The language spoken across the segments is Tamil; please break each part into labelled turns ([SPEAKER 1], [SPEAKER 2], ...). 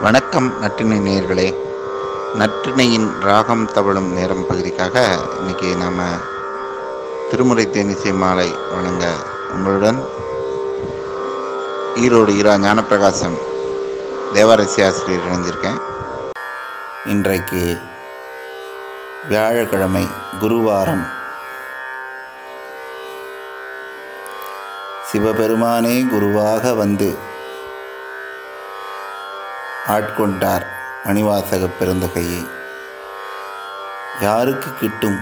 [SPEAKER 1] வணக்கம் நற்றினை நேயர்களே. நற்றினையின் ராகம் தவழும் நேரம் பகுதிக்காக இன்னைக்கு நாம் திருமுறை தேனிசை மாலை வழங்க உங்களுடன் ஈரோடு ஈரா ஞானப்பிரகாசம் தேவாரசி ஆசிரியர் இணைஞ்சிருக்கேன். இன்றைக்கு வியாழக்கிழமை குருவாரம். சிவபெருமானே குருவாக வந்து ஆட்கொண்டார் மணிவாசக பெருந்தகையை. யாருக்கு கிட்டும்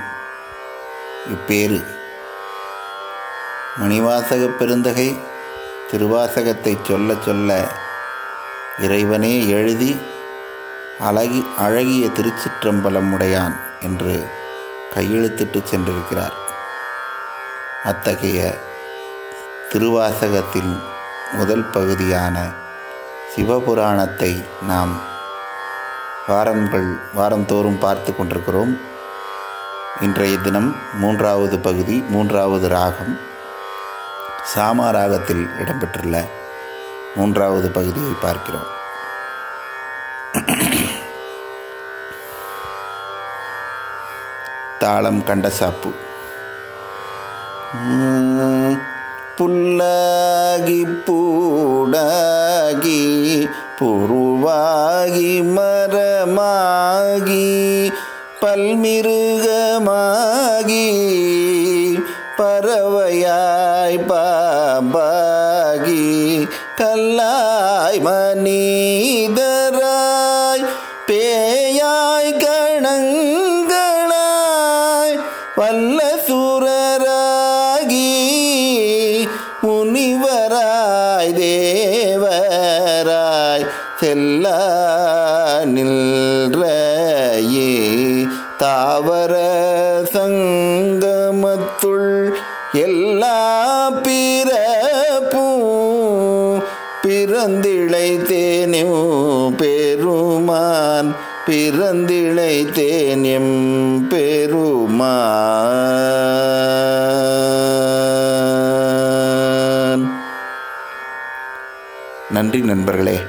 [SPEAKER 1] இப்பேறு? மணிவாசக பெருந்தகை திருவாசகத்தை சொல்ல சொல்ல இறைவனே எழுதி அழகி அழகிய திருச்சிற்றம்பலம் உடையான் என்று கையெழுத்திட்டு சென்றிருக்கிறார். அத்தகைய திருவாசகத்தின் முதல் பகுதியான சிவபுராணத்தை நாம் வாரங்கள் வாரந்தோறும் பார்த்து கொண்டிருக்கிறோம். இன்றைய தினம் மூன்றாவது பகுதி மூன்றாவது ராகம். சாமா ராகத்தில் இடம்பெற்றுள்ள மூன்றாவது பகுதியை பார்க்கிறோம். தாளம் கண்டசாப்பு புல்லாகி பூடாகி புருவாகி மரமாகி பல்மிருகமாகி பறவையாய் பாம்பாகி கல்லாய் மனிதராய் பேயாய் கணங்களாய் வல்ல சுரராகி முனிவராய் தேவ செல்ல நில்றையே. தாவர சங்கமத்துள் எல்லா பிறப்பும் பிறந்திழைத்தேனும் பெருமான் பிறந்திழைத்தேன் எம் பெருமான். நன்றி நண்பர்களே.